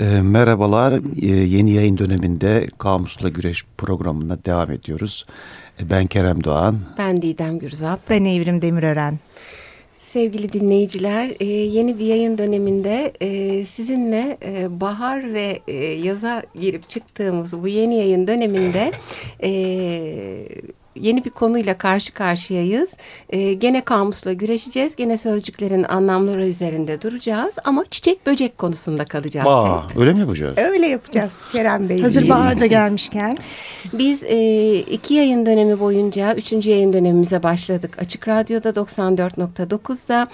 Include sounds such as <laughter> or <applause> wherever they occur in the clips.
E, merhabalar, e, yeni yayın döneminde Kamusla Güreş programına devam ediyoruz. E, ben Kerem Doğan. Ben Didem Gürzap. Ben Evrim Demirören. Sevgili dinleyiciler, e, yeni bir yayın döneminde e, sizinle e, bahar ve e, yaza girip çıktığımız bu yeni yayın döneminde e, yeni bir konuyla karşı karşıyayız. E, gene kamusla güreşeceğiz. Gene sözcüklerin anlamları üzerinde duracağız. Ama çiçek böcek konusunda kalacağız. Aa, öyle mi yapacağız? Öyle yapacağız Kerem Bey. Hazır bahar da gelmişken. <laughs> Biz e, iki yayın dönemi boyunca üçüncü yayın dönemimize başladık. Açık Radyo'da 94.9'da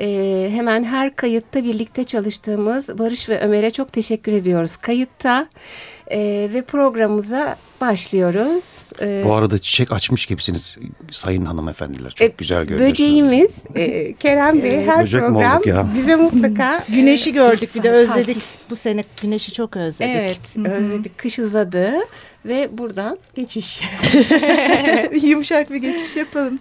e, hemen her kayıtta birlikte çalıştığımız Barış ve Ömer'e çok teşekkür ediyoruz. Kayıtta e, ve programımıza başlıyoruz. E, Bu arada çiçek açmış gibisiniz sayın hanımefendiler. Çok e, güzel görünüyorsunuz. Böceğimiz e, Kerem Bey her Böcek program bize mutlaka <laughs> güneşi gördük bir de özledik. Bu sene güneşi çok özledik. Evet Hı -hı. özledik. Kış uzadı ve buradan geçiş. <laughs> <laughs> Yumuşak bir geçiş yapalım.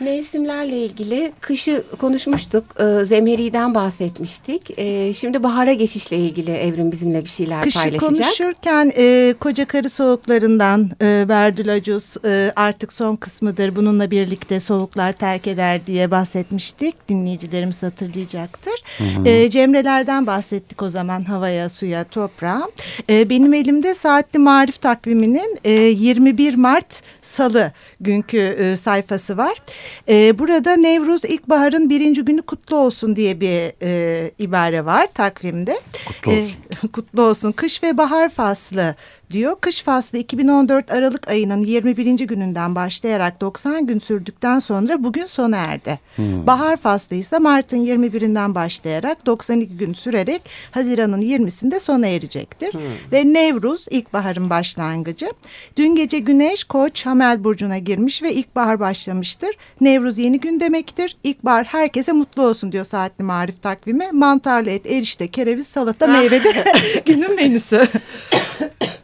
Mevsimlerle ilgili kışı konuşmuştuk. E, Zemheri'den bahsetmiştik. E, şimdi bahara geçişle ilgili Evrim bizimle bir şeyler kışı paylaşacak. Kışı konuşurken e, koca karı soğuklarından e, Berdülacus e, artık son kısmıdır. Bununla birlikte soğuklar terk eder diye bahsetmiştik. Dinleyicilerimiz hatırlayacaktır. Hı hı. E, Cemrelerden bahsettik o zaman havaya, suya, toprağa. E, benim elimde saatli marif takviminin e, 21 Mart Salı günkü e, sayfası var. E, burada Nevruz ilkbaharın birinci günü kutlu olsun diye bir e, ibare var takvimde. Kutlu olsun. E, <laughs> kutlu olsun. Kış ve bahar faslı diyor. Kış faslı 2014 Aralık ayının 21. gününden başlayarak 90 gün sürdükten sonra bugün sona erdi. Hmm. Bahar faslı ise Mart'ın 21'inden başlayarak 92 gün sürerek Haziran'ın 20'sinde sona erecektir. Hmm. Ve Nevruz ilkbaharın başlangıcı. Dün gece Güneş Koç Hamel burcuna girmiş ve ilkbahar başlamıştır. Nevruz yeni gün demektir. İlkbahar herkese mutlu olsun diyor saatli marif takvimi. Mantarlı et, erişte, kereviz, salata, <laughs> meyve de <laughs> günün menüsü. <coughs>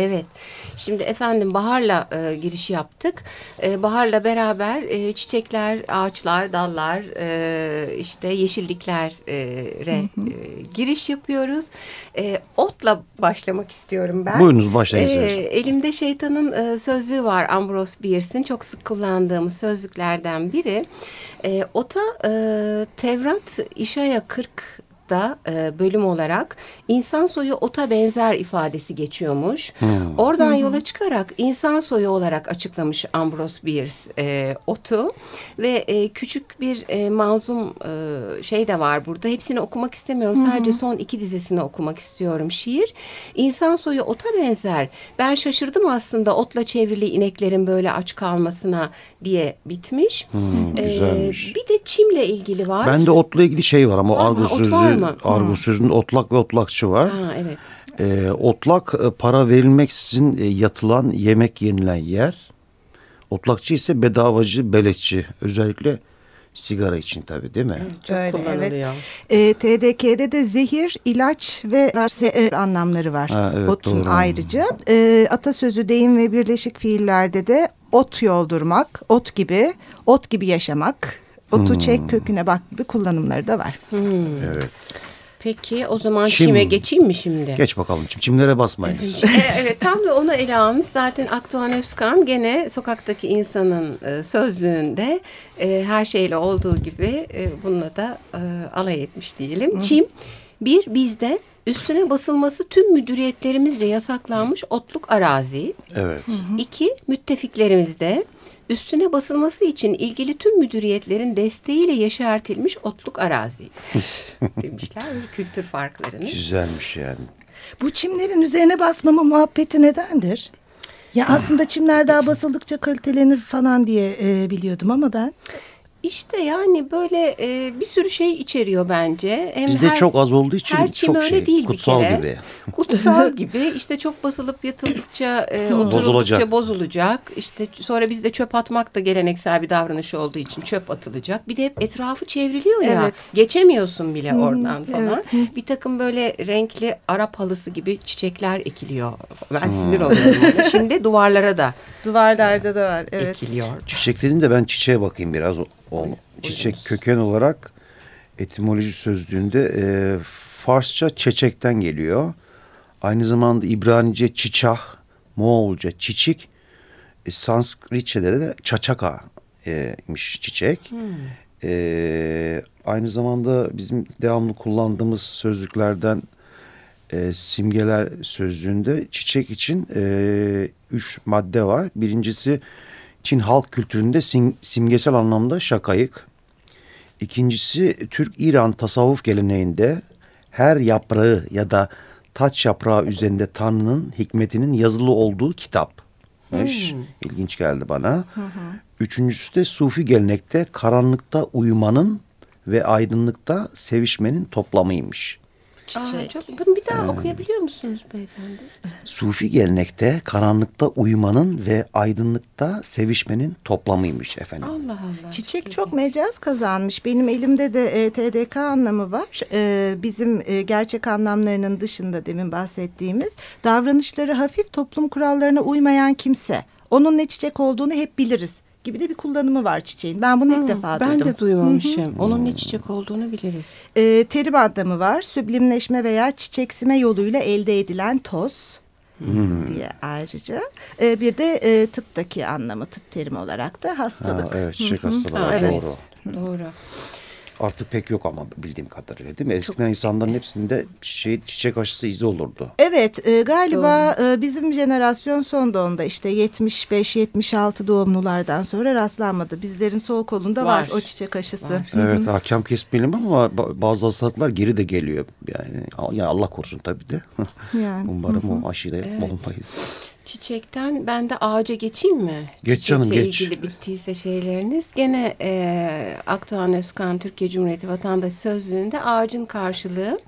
Evet. Şimdi efendim baharla e, giriş yaptık. E, baharla beraber e, çiçekler, ağaçlar, dallar, e, işte yeşilliklere e, giriş yapıyoruz. E, otla başlamak istiyorum ben. Buyurunuz başlayın. E, elimde şeytanın e, sözlüğü var Ambrose Bierce'in çok sık kullandığımız sözlüklerden biri. E, ota e, Tevrat İşaya 40 da e, bölüm olarak insan soyu ota benzer ifadesi geçiyormuş. Hmm. Oradan hmm. yola çıkarak insan soyu olarak açıklamış Ambrose Bierce e, otu ve e, küçük bir e, manzum e, şey de var burada. Hepsini okumak istemiyorum. Hmm. Sadece son iki dizesini okumak istiyorum. Şiir insan soyu ota benzer. Ben şaşırdım aslında otla çevrili ineklerin böyle aç kalmasına diye bitmiş. Hmm, güzelmiş. Ee, bir de çimle ilgili var. Ben de otla ilgili şey var ama argo sözü argo sözünde otlak ve otlakçı var. Ha, evet. Ee, otlak e, para verilmeksizin e, yatılan yemek yenilen yer. Otlakçı ise bedavacı, beletçi. Özellikle sigara için tabii değil mi? Evet, çok Öyle, kullanılıyor. Evet. E, TDK'de de zehir, ilaç ve rase anlamları var. Ha, evet, Otun doğru. ayrıca. E, atasözü, deyim ve birleşik fiillerde de ot yoldurmak, ot gibi, ot gibi yaşamak, otu hmm. çek köküne bak gibi kullanımları da var. Hmm. Evet. Peki o zaman Çim. çime geçeyim mi şimdi? Geç bakalım çim. Çimlere basmayınız. evet tam da onu ele almış. Zaten Akdoğan Özkan gene sokaktaki insanın e, sözlüğünde e, her şeyle olduğu gibi e, bununla da e, alay etmiş diyelim. Hı. Çim bir bizde üstüne basılması tüm müdüriyetlerimizce yasaklanmış otluk arazi. Evet. Hı hı. İki müttefiklerimizde üstüne basılması için ilgili tüm müdüriyetlerin desteğiyle yeşertilmiş otluk arazi <laughs> demişler kültür farklarını. Güzelmiş yani. Bu çimlerin üzerine basmama muhabbeti nedendir? Ya aslında çimler daha basıldıkça kalitelenir falan diye e, biliyordum ama ben. İşte yani böyle e, bir sürü şey içeriyor bence. Hem Bizde her, çok az olduğu için her çok öyle şey, değil kutsal bir gibi. <laughs> Kutsal gibi işte çok basılıp yatıldıkça e, bozulacak. bozulacak. İşte sonra bizde çöp atmak da geleneksel bir davranış olduğu için çöp atılacak. Bir de hep etrafı çevriliyor ya. Evet. Geçemiyorsun bile hmm, oradan falan. Evet. Bir takım böyle renkli Arap halısı gibi çiçekler ekiliyor. Ben hmm. sinir oluyorum. Şimdi duvarlara da. Duvarlarda da var. Evet. Ekiliyor. Çiçeklerin de ben çiçeğe bakayım biraz. O çiçek köken olarak etimoloji sözlüğünde e, Farsça çeçekten geliyor. Aynı zamanda İbranice çiçah, Moğolca çiçik, e, Sanskritçe'de de çaçaka'ymış çiçek. E, aynı zamanda bizim devamlı kullandığımız sözlüklerden e, simgeler sözlüğünde çiçek için e, üç madde var. Birincisi Çin halk kültüründe sim, simgesel anlamda şakayık. İkincisi Türk-İran tasavvuf geleneğinde her yaprağı ya da taç yaprağı üzerinde Tanrı'nın hikmetinin yazılı olduğu kitapmış. Hmm. İlginç geldi bana. Hı hı. Üçüncüsü de Sufi gelenekte karanlıkta uyumanın ve aydınlıkta sevişmenin toplamıymış çiçek. Aa, çok, bunu bir daha ee, okuyabiliyor musunuz beyefendi? Sufi gelenekte karanlıkta uyumanın ve aydınlıkta sevişmenin toplamıymış efendim. Allah Allah. Çiçek çok mecaz kazanmış. Benim elimde de e, TDK anlamı var. E, bizim e, gerçek anlamlarının dışında demin bahsettiğimiz davranışları hafif toplum kurallarına uymayan kimse. Onun ne çiçek olduğunu hep biliriz gibi de bir kullanımı var çiçeğin. Ben bunu ilk defa ben duydum. Ben de duymamışım. Hı -hı. Onun ne çiçek olduğunu biliriz. E, terim adlamı var. Süblimleşme veya çiçeksime yoluyla elde edilen toz. Hmm. diye ayrıca. E, bir de e, tıptaki anlamı tıp terimi olarak da hastalık. Ha, evet çiçek hastalığı evet. doğru. Doğru. Artık pek yok ama bildiğim kadarıyla değil mi? Eskiden Çok... insanların hepsinde şey, çiçek aşısı izi olurdu. Evet e, galiba e, bizim jenerasyon son doğumda işte 75-76 doğumlulardan sonra rastlanmadı. Bizlerin sol kolunda var, var o çiçek aşısı. Var. Evet hakem kesmeyelim ama bazı hastalıklar geri de geliyor. Yani, yani Allah korusun tabii de. <laughs> Yani. Umarım Hı -hı. o aşıyı evet. olmayız. Çiçekten ben de ağaca geçeyim mi? Geç canım Çiçekle geç. ilgili bittiyse şeyleriniz. Gene e, Akdoğan Özkan Türkiye Cumhuriyeti Vatandaşı Sözlüğü'nde ağacın karşılığı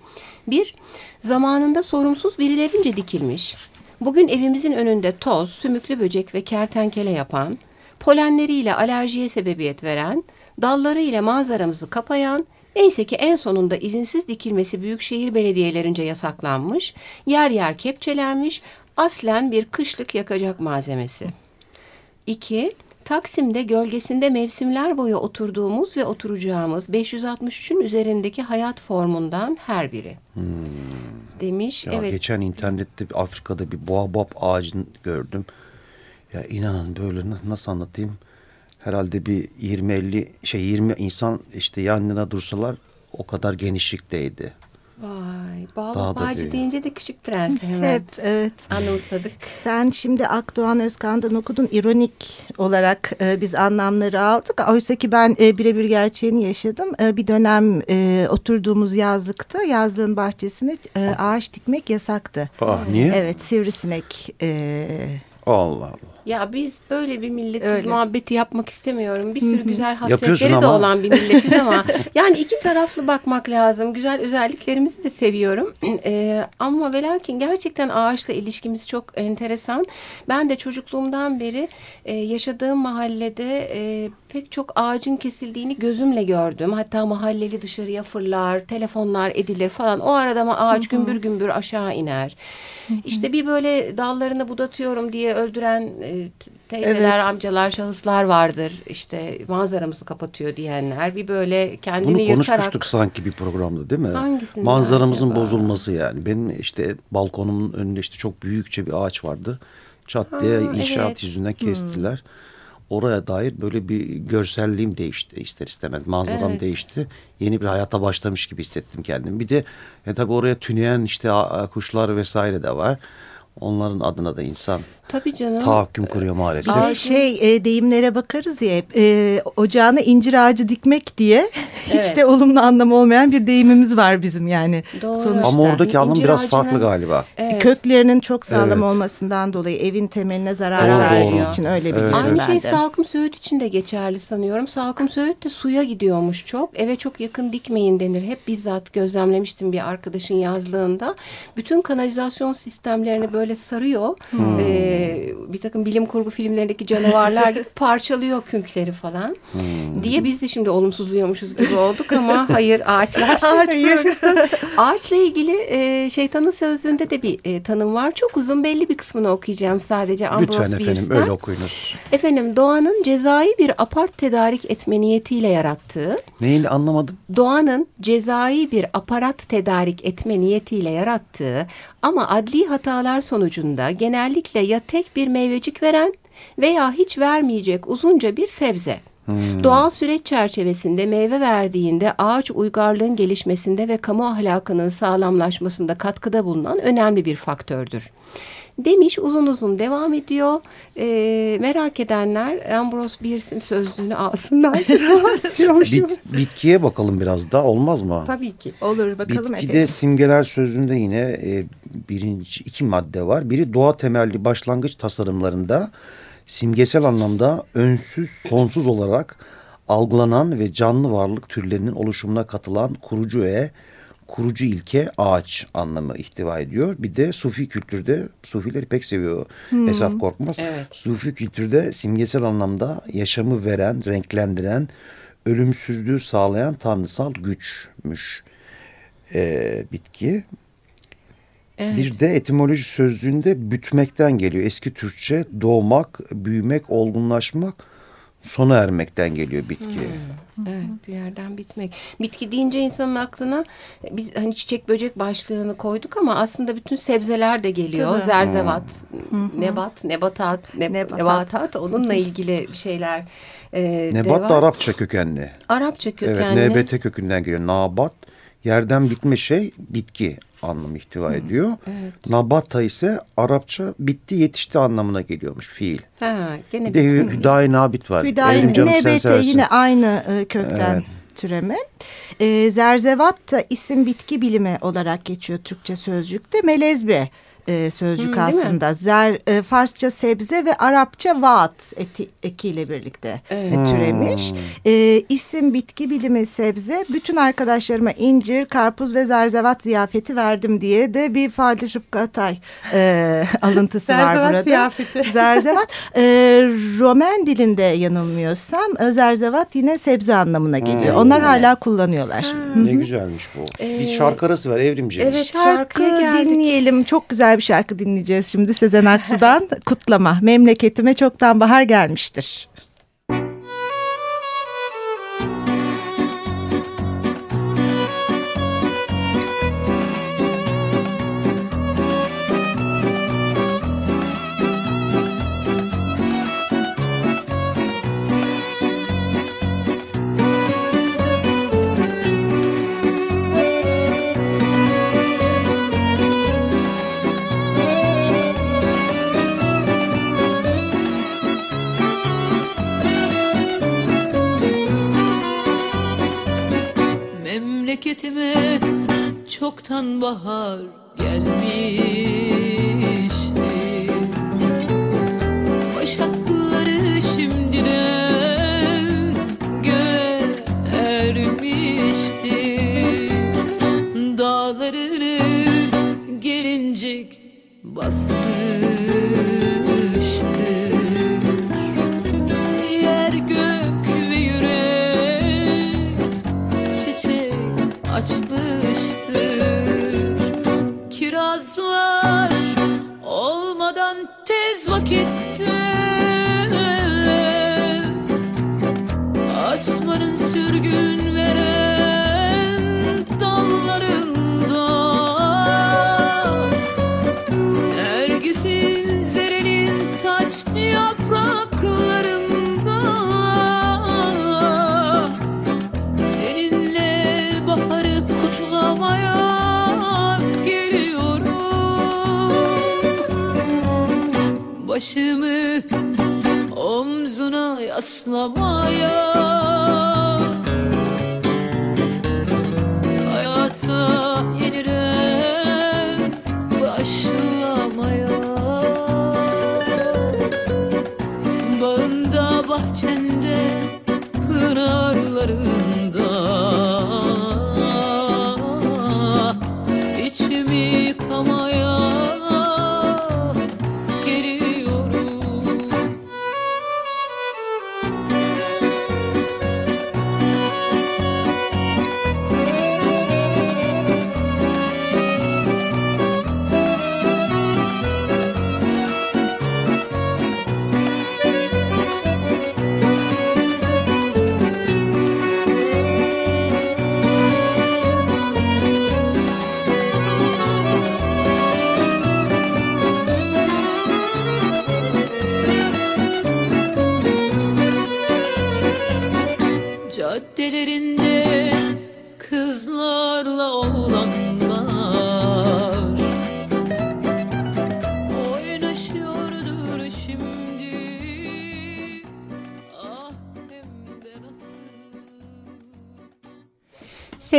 bir zamanında sorumsuz birilerince dikilmiş. Bugün evimizin önünde toz, sümüklü böcek ve kertenkele yapan, polenleriyle alerjiye sebebiyet veren, dallarıyla manzaramızı kapayan, Neyse ki en sonunda izinsiz dikilmesi büyükşehir belediyelerince yasaklanmış, yer yer kepçelenmiş, aslen bir kışlık yakacak malzemesi. İki, Taksim'de gölgesinde mevsimler boyu oturduğumuz ve oturacağımız 563'ün üzerindeki hayat formundan her biri. Hmm. Demiş. Ya evet. Geçen internette Afrika'da bir boğabab ağacını gördüm. Ya inanın böyle nasıl anlatayım? Herhalde bir 20-50 şey 20 insan işte yanına dursalar o kadar genişlikteydi. Vay, Bağlı Bağcı deyince de Küçük Prens <laughs> hemen. Hep, evet. Anımsadık. Sen şimdi Akdoğan Özkan'dan okudun. ironik olarak e, biz anlamları aldık. Oysa ki ben e, birebir gerçeğini yaşadım. E, bir dönem e, oturduğumuz yazlıkta yazlığın bahçesine e, ağaç dikmek yasaktı. Ah, niye? Evet, sivrisinek... E, Allah Allah. Ya biz böyle bir milletiz Öyle. muhabbeti yapmak istemiyorum. Bir sürü güzel hasletleri de olan bir milletiz ama <laughs> yani iki taraflı bakmak lazım. Güzel özelliklerimizi de seviyorum. <clears throat> Ee, ama ve lakin gerçekten ağaçla ilişkimiz çok enteresan. Ben de çocukluğumdan beri e, yaşadığım mahallede e, pek çok ağacın kesildiğini gözümle gördüm. Hatta mahalleli dışarıya fırlar, telefonlar edilir falan. O arada mı ağaç gümbür gümbür aşağı iner. İşte bir böyle dallarını budatıyorum diye öldüren e, teyzeler, evet. amcalar, şahıslar vardır. İşte manzaramızı kapatıyor diyenler. Bir böyle kendini Bunu yırtarak... konuşmuştuk sanki bir programda değil mi? Hangisinde Manzaramızın acaba? bozulması yani. Benim işte balkonumun önünde işte çok büyükçe bir ağaç vardı. Çat diye ha, inşaat evet. yüzünden kestiler. Hmm oraya dair böyle bir görselliğim değişti ister istemez. Manzaram evet. değişti. Yeni bir hayata başlamış gibi hissettim kendimi. Bir de e, tabii oraya tüneyen işte kuşlar vesaire de var. Onların adına da insan Tabii canım. tahakküm kuruyor maalesef. Aa, şey e, deyimlere bakarız ya hep e, ocağına incir ağacı dikmek diye <laughs> evet. hiç de olumlu anlamı olmayan bir deyimimiz var bizim yani Doğru. sonuçta. Ama oradaki anlam biraz ağacının, farklı galiba. Evet. Köklerinin çok sağlam evet. olmasından dolayı evin temeline zarar doğru, verdiği doğru. için öyle bir evet. Aynı şey salkım söğüt için de geçerli sanıyorum. Salkım söğüt de suya gidiyormuş çok. Eve çok yakın dikmeyin denir. Hep bizzat gözlemlemiştim bir arkadaşın yazlığında. Bütün kanalizasyon sistemlerini böyle böyle sarıyor. Hmm. Ee, bir takım bilim kurgu filmlerindeki canavarlar gibi <laughs> parçalıyor künkleri falan. Hmm. Diye biz de şimdi olumsuzluyormuşuz gibi olduk ama <laughs> hayır ağaçlar. Ağaç <laughs> Ağaçla ilgili e, şeytanın sözlüğünde de bir e, tanım var. Çok uzun belli bir kısmını okuyacağım sadece Ambrose Lütfen efendim Bierce'den. öyle okuyunuz. Efendim doğanın cezai bir apart tedarik etme niyetiyle yarattığı. Neyin anlamadım? Doğanın cezai bir aparat tedarik etme niyetiyle yarattığı ama adli hatalar sonucunda genellikle ya tek bir meyvecik veren veya hiç vermeyecek uzunca bir sebze. Hmm. Doğal süreç çerçevesinde meyve verdiğinde ağaç uygarlığın gelişmesinde ve kamu ahlakının sağlamlaşmasında katkıda bulunan önemli bir faktördür demiş uzun uzun devam ediyor. E, merak edenler Ambrose Bierce'in sözlüğünü alsınlar. <laughs> Bit, bitkiye bakalım biraz da olmaz mı? Tabii ki. Olur bakalım Bitkide efendim. simgeler sözünde yine e, birinci iki madde var. Biri doğa temelli başlangıç tasarımlarında simgesel anlamda önsüz sonsuz olarak algılanan ve canlı varlık türlerinin oluşumuna katılan kurucu öğe kurucu ilke ağaç anlamı ihtiva ediyor. Bir de Sufi kültürde, Sufileri pek seviyor hmm. Esaf Korkmaz. Evet. Sufi kültürde simgesel anlamda yaşamı veren, renklendiren, ölümsüzlüğü sağlayan tanrısal güçmüş ee, bitki. Evet. Bir de etimoloji sözlüğünde bütmekten geliyor. Eski Türkçe doğmak, büyümek, olgunlaşmak sona ermekten geliyor bitki. Hmm. Evet bir yerden bitmek. Bitki deyince insanın aklına biz hani çiçek böcek başlığını koyduk ama aslında bütün sebzeler de geliyor. Tabii. Zerzevat, hmm. nebat, nebatat, ne, nebatat. nebatat onunla ilgili bir şeyler. E, nebat da Arapça kökenli. Arapça kökenli. Evet NBT kökünden geliyor. Nabat yerden bitme şey bitki anlamı ihtiva ediyor. Evet. Nabata ise Arapça bitti yetişti anlamına geliyormuş fiil. Ha, gene bir de Hüdayi Nabit var. Hüdayi NBT yine aynı e, kökten evet. türeme. E, zerzevat da isim bitki bilimi olarak geçiyor Türkçe sözcükte. Melezbe e, sözcük Hı, aslında. Zer, e, Farsça sebze ve Arapça vaat eti, ekiyle birlikte evet. e, türemiş. E, isim bitki bilimi sebze. Bütün arkadaşlarıma incir, karpuz ve zerzevat ziyafeti verdim diye de bir Fadil Rıfkı Atay e, <laughs> alıntısı var burada. Ziyafeti. <laughs> Zerzevat. E, Roman dilinde yanılmıyorsam e, zerzevat yine sebze anlamına geliyor. Hmm. Onlar hala kullanıyorlar. Hmm. Ne güzelmiş bu. Ee, bir şarkı arası var evrimci. Evet şarkı dinleyelim. Çok güzel güzel bir şarkı dinleyeceğiz şimdi Sezen Aksu'dan. <laughs> Kutlama. Memleketime çoktan bahar gelmiştir. Memleketime çoktan bahar gelmişti omzuna yaslamaya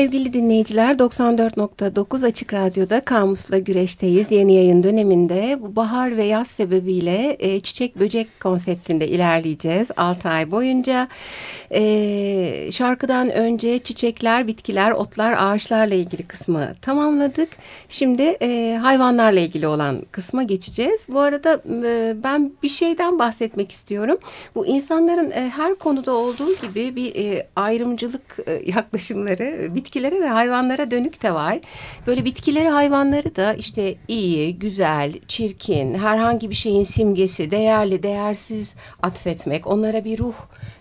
Sevgili dinleyiciler 94.9 Açık Radyo'da Kamus'la Güreş'teyiz. Yeni yayın döneminde bu bahar ve yaz sebebiyle e, çiçek böcek konseptinde ilerleyeceğiz 6 ay boyunca. E, şarkıdan önce çiçekler, bitkiler, otlar, ağaçlarla ilgili kısmı tamamladık. Şimdi e, hayvanlarla ilgili olan kısma geçeceğiz. Bu arada e, ben bir şeyden bahsetmek istiyorum. Bu insanların e, her konuda olduğu gibi bir e, ayrımcılık e, yaklaşımları bitkilere ve hayvanlara dönük de var. Böyle bitkileri hayvanları da işte iyi, güzel, çirkin, herhangi bir şeyin simgesi, değerli, değersiz atfetmek, onlara bir ruh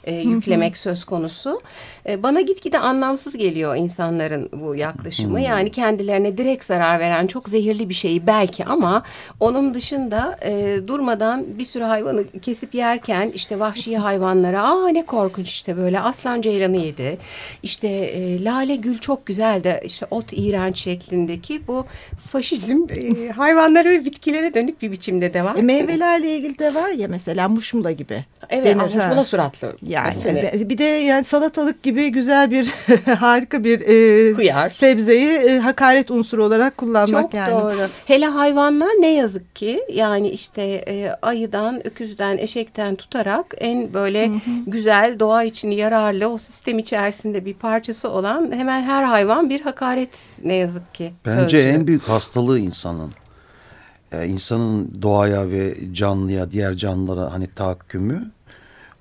e, yüklemek söz konusu. E, bana gitgide anlamsız geliyor insanların bu yaklaşımı. Yani kendilerine direkt zarar veren çok zehirli bir şeyi belki ama onun dışında e, durmadan bir sürü hayvanı kesip yerken işte vahşi <laughs> hayvanlara aa ne korkunç işte böyle aslan ceylanı yedi. İşte e, lale gül çok güzel de işte ot iğrenç şeklindeki bu faşizm e, <laughs> hayvanlara ve bitkilere dönük bir biçimde de var. E, meyvelerle ilgili de var ya mesela muşmula gibi. Evet, denir, şuna suratlı. Yani Mesela. bir de yani salatalık gibi güzel bir <laughs> harika bir e, sebzeyi e, hakaret unsuru olarak kullanmak Çok yani. doğru. Hele hayvanlar ne yazık ki yani işte e, ayıdan, öküzden, eşekten tutarak en böyle güzel doğa için yararlı o sistem içerisinde bir parçası olan hemen her hayvan bir hakaret ne yazık ki. Bence sözcüğü. en büyük hastalığı insanın. Ee, insanın doğaya ve canlıya, diğer canlılara hani tahakkümü.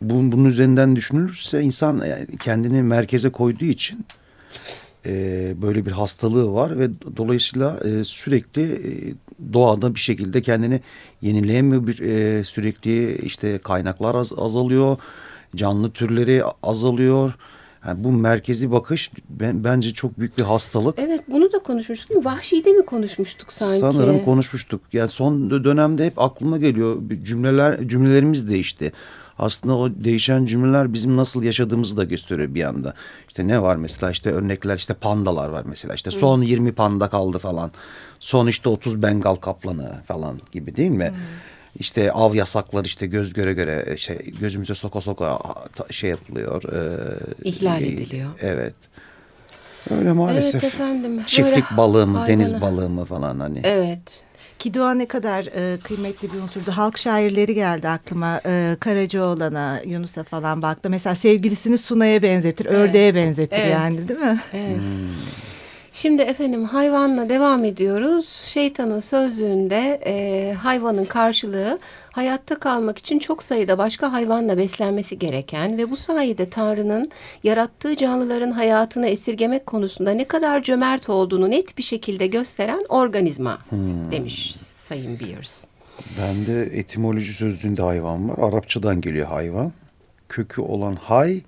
Bunun, bunun üzerinden düşünülürse insan yani kendini merkeze koyduğu için e, böyle bir hastalığı var ve dolayısıyla e, sürekli e, doğada bir şekilde kendini yenileyemiyor bir e, sürekli işte kaynaklar az, azalıyor, canlı türleri azalıyor. Yani bu merkezi bakış ben, bence çok büyük bir hastalık. Evet bunu da konuşmuştuk. Vahşi'de mi konuşmuştuk sanki? Sanırım konuşmuştuk. Yani son dönemde hep aklıma geliyor cümleler cümlelerimiz değişti. Aslında o değişen cümleler bizim nasıl yaşadığımızı da gösteriyor bir anda. İşte ne var mesela işte örnekler işte pandalar var mesela. İşte son 20 panda kaldı falan. Son işte 30 Bengal kaplanı falan gibi değil mi? İşte av yasakları işte göz göre göre şey gözümüze soka soka şey yapılıyor. e, İhlal e, ediliyor. Evet. Öyle maalesef. Evet efendim. Çiftlik Böyle balığı mı, deniz balığı mı falan hani. Evet. Ki doğa ne kadar e, kıymetli bir unsurdu. Halk şairleri geldi aklıma. E, Karacaoğlan'a, Yunus'a falan baktı. Mesela sevgilisini Sunay'a benzetir, ördeğe benzetir Evet. yani değil mi? Evet. Şimdi efendim hayvanla devam ediyoruz. Şeytanın sözlüğünde e, hayvanın karşılığı hayatta kalmak için çok sayıda başka hayvanla beslenmesi gereken ve bu sayede Tanrı'nın yarattığı canlıların hayatını esirgemek konusunda ne kadar cömert olduğunu net bir şekilde gösteren organizma demiş Sayın Beers. Bende etimoloji sözlüğünde hayvan var. Arapçadan geliyor hayvan. Kökü olan hay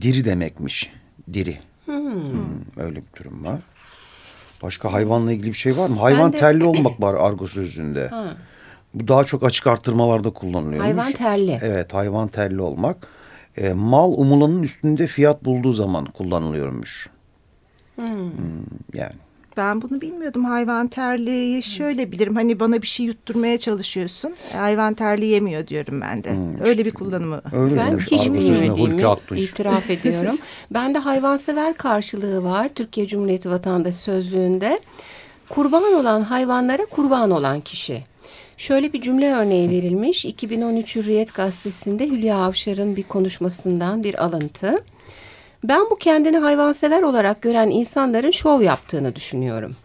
diri demekmiş. Diri. Hmm, öyle bir durum var. Başka hayvanla ilgili bir şey var mı? Hayvan de- terli olmak var argo sözlüğünde. Ha. Bu daha çok açık artırmalarda kullanılıyormuş. Hayvan terli. Evet hayvan terli olmak. E, mal umulanın üstünde fiyat bulduğu zaman kullanılıyormuş. Hmm, yani. Ben bunu bilmiyordum. Hayvan terliği şöyle bilirim. Hani bana bir şey yutturmaya çalışıyorsun. E, Hayvan terliği yemiyor diyorum ben de. Öyle bir kullanımı. Öyle Ben demiş hiç bilmediğimi itiraf <laughs> ediyorum. Ben de hayvansever karşılığı var Türkiye Cumhuriyeti Vatandaşı Sözlüğü'nde. Kurban olan hayvanlara kurban olan kişi. Şöyle bir cümle örneği verilmiş. 2013 Hürriyet Gazetesi'nde Hülya Avşar'ın bir konuşmasından bir alıntı. Ben bu kendini hayvansever olarak gören insanların şov yaptığını düşünüyorum.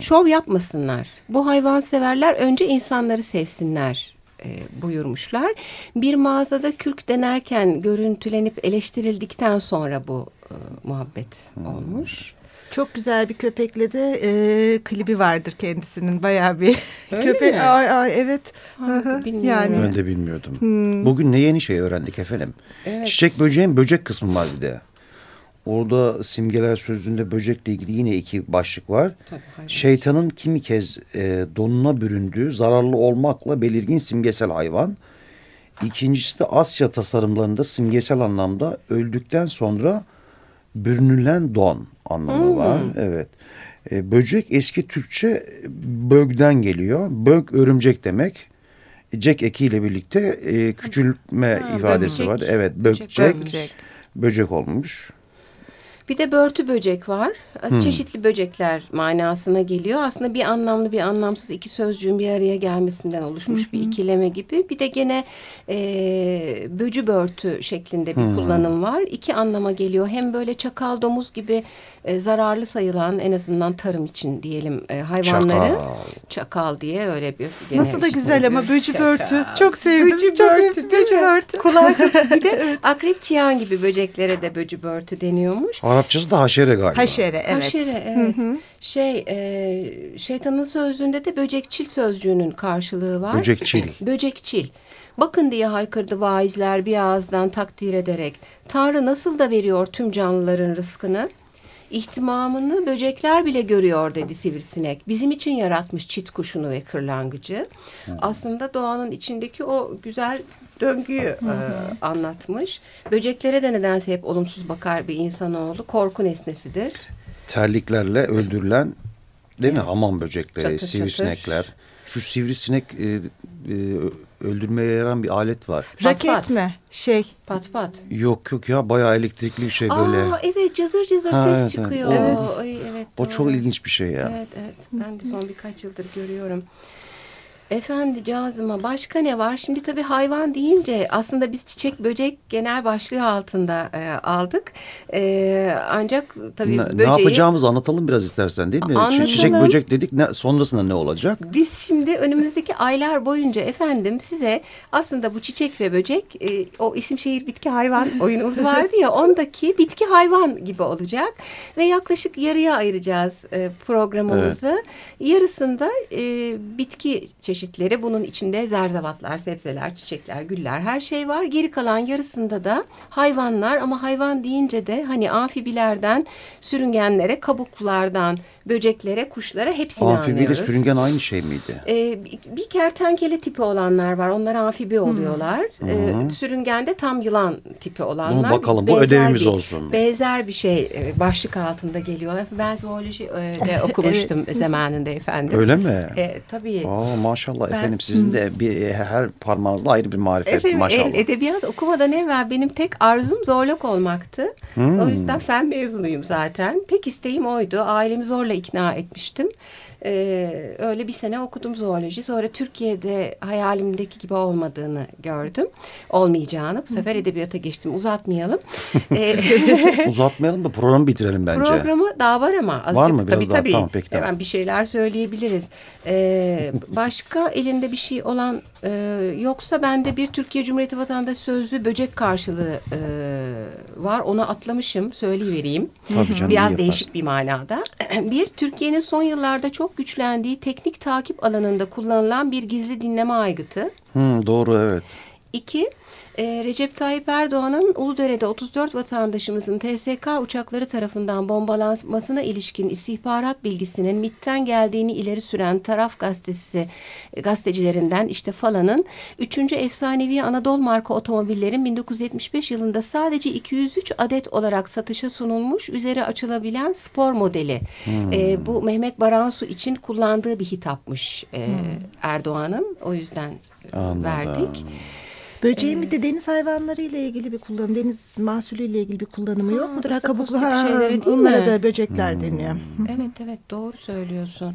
Şov yapmasınlar. Bu hayvanseverler önce insanları sevsinler e, buyurmuşlar. Bir mağazada kürk denerken görüntülenip eleştirildikten sonra bu e, muhabbet olmuş. Çok güzel bir köpekle de e, klibi vardır kendisinin. Bayağı bir köpek. Ay, ay, evet. Bilmiyorum. yani Ben de bilmiyordum. Bugün ne yeni şey öğrendik efendim. Evet. Çiçek böceğin böcek kısmı var bir de. Orada simgeler sözünde böcekle ilgili yine iki başlık var. Tabii, hayvan. Şeytanın kimi kez e, donuna büründüğü zararlı olmakla belirgin simgesel hayvan. İkincisi de Asya tasarımlarında simgesel anlamda öldükten sonra bürünülen don anlamı var. Evet. E, böcek eski Türkçe bögden geliyor. Bög örümcek demek. Cek ekiyle birlikte e, küçülme Ha, ifadesi böcek. var. Evet, böcek, Böcek. böcek olmuş. Bir de börtü böcek var. Çeşitli böcekler manasına geliyor. Aslında bir anlamlı bir anlamsız iki sözcüğün bir araya gelmesinden oluşmuş bir ikileme gibi. Bir de gene e, böcü börtü şeklinde bir kullanım var. İki anlama geliyor. Hem böyle çakal domuz gibi e, zararlı sayılan en azından tarım için diyelim e, hayvanları. Çakal. Çakal diye öyle bir. gene Nasıl da işte güzel ama böcü çakal. börtü. Çok sevdim. Böcü çok börtü, sevdim. Böcü börtü. Kulağa çok <laughs> bir de akrep çiyan gibi böceklere de böcü börtü deniyormuş. Arapçası da haşere galiba. Haşere evet. Haşere evet. Şey e, şeytanın sözlüğünde de böcekçil sözcüğünün karşılığı var. Böcekçil. <clears throat> Böcekçil. Bakın diye haykırdı vaizler bir ağızdan takdir ederek. Tanrı nasıl da veriyor tüm canlıların rızkını? İhtimamını böcekler bile görüyor dedi sivrisinek. Bizim için yaratmış çit kuşunu ve kırlangıcı. Aslında doğanın içindeki o güzel döngüyü e, anlatmış. Böceklere de nedense hep olumsuz bakar bir insanoğlu. Korku nesnesidir. Terliklerle öldürülen değil mi? Hamam böcekleri, Çatır çatır. sivrisinekler. Şu sivrisinek e, e, öldürmeye yarayan bir alet var. Raket pat. mi? Şey. Pat pat. Yok yok ya bayağı elektrikli bir şey böyle. Aa evet cızır cızır Ha, ses evet, evet. çıkıyor. Evet. Ay, evet o doğru. çok ilginç bir şey ya. Evet evet ben de son birkaç yıldır görüyorum. Efendi cazıma başka ne var? Şimdi tabii hayvan deyince aslında biz çiçek böcek genel başlığı altında e, aldık. E, ancak tabii Ne, böceği... ne yapacağımızı anlatalım biraz istersen değil mi? Anlatalım. Çiçek böcek dedik ne, sonrasında ne olacak? Biz şimdi önümüzdeki aylar boyunca efendim size aslında bu çiçek ve böcek e, o isim şehir bitki hayvan <laughs> oyunumuz vardı ya ondaki bitki hayvan gibi olacak ve yaklaşık yarıya ayıracağız e, programımızı. Yarısında e, bitki çeşitleri bunun içinde zerzevatlar, sebzeler, çiçekler, güller her şey var. Geri kalan yarısında da hayvanlar ama hayvan deyince de hani amfibilerden sürüngenlere, kabuklulardan böceklere, kuşlara hepsini Amfibiyle anlıyoruz. sürüngen aynı şey miydi? Ee, bir kertenkele tipi olanlar var. Onlar amfibi oluyorlar. Ee, sürüngende tam yılan tipi olanlar. Bunu bakalım, bu ödevimiz bir- olsun. Benzer bir şey e, başlık altında geliyorlar. Ben zooloji e, de <laughs> okumuştum zamanında efendim. Öyle mi? E, tabii. Aa, maşallah Ben- efendim sizin de bir, her parmağınızda ayrı bir marifet Efendim, maşallah. edebiyat okumadan evvel benim tek arzum zoolog olmaktı. O yüzden fen mezunuyum zaten. Tek isteğim oydu. Ailemi zorla ikna etmiştim. Ee, öyle bir sene okudum zooloji. Sonra Türkiye'de hayalimdeki gibi olmadığını gördüm. Olmayacağını. Bu sefer edebiyata geçtim. Uzatmayalım. <laughs> Ee, <laughs> Uzatmayalım da programı bitirelim bence. Programı daha var ama azıcık. Var mı? Biraz tabii, daha. Tabii. Tamam, peki, tamam. Hemen bir şeyler söyleyebiliriz. Ee, <laughs> başka elinde bir şey olan e, yoksa bende bir Türkiye Cumhuriyeti vatandaşı sözlü böcek karşılığı e, var. Onu atlamışım. Söyleyivereyim. Tabii canım, Biraz değişik bir manada. <clears throat> Bir, Türkiye'nin son yıllarda çok güçlendiği teknik takip alanında kullanılan bir gizli dinleme aygıtı. Hı, doğru evet. İki, e, Recep Tayyip Erdoğan'ın Uludere'de 34 vatandaşımızın TSK uçakları tarafından bombalanmasına ilişkin istihbarat bilgisinin MİT'ten geldiğini ileri süren taraf gazetesi e, gazetecilerinden işte Fala'nın 3. efsanevi Anadolu marka otomobillerin 1975 yılında sadece 203 adet olarak satışa sunulmuş üzeri açılabilen spor modeli. E, bu Mehmet Baransu için kullandığı bir hitapmış e, Erdoğan'ın. O yüzden e, Anladım. verdik. Böceğin bir de deniz hayvanları ile ilgili bir kullanım, deniz mahsulü ile ilgili bir kullanımı yok Ha, mudur? Ha, kabuklu ha, şeyleri değil onlara mi? da böcekler deniyor. Evet evet doğru söylüyorsun.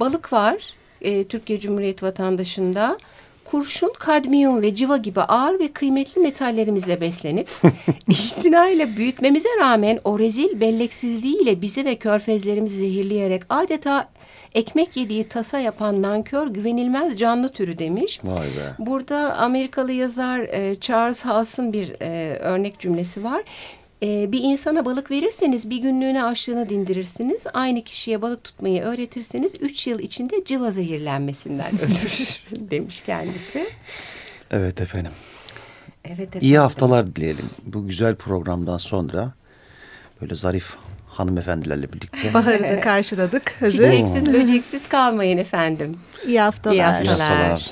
Balık var e, Türkiye Cumhuriyeti vatandaşında. Kurşun, kadmiyum ve civa gibi ağır ve kıymetli metallerimizle beslenip <laughs> itinayla büyütmemize rağmen o rezil belleksizliğiyle bizi ve körfezlerimizi zehirleyerek adeta ekmek yediği tasa yapan nankör güvenilmez canlı türü demiş. Vay be. Burada Amerikalı yazar e, Charles Haas'ın bir e, örnek cümlesi var. E, bir insana balık verirseniz bir günlüğüne açlığını dindirirsiniz. Aynı kişiye balık tutmayı öğretirseniz üç yıl içinde cıva zehirlenmesinden <laughs> ölür demiş kendisi. Evet efendim. Evet efendim. İyi haftalar dileyelim. Bu güzel programdan böyle zarif hanımefendilerle birlikte. Baharı da <laughs> karşıladık. Hazır. Çiçeksiz böceksiz kalmayın efendim. İyi haftalar. İyi İyi haftalar. haftalar.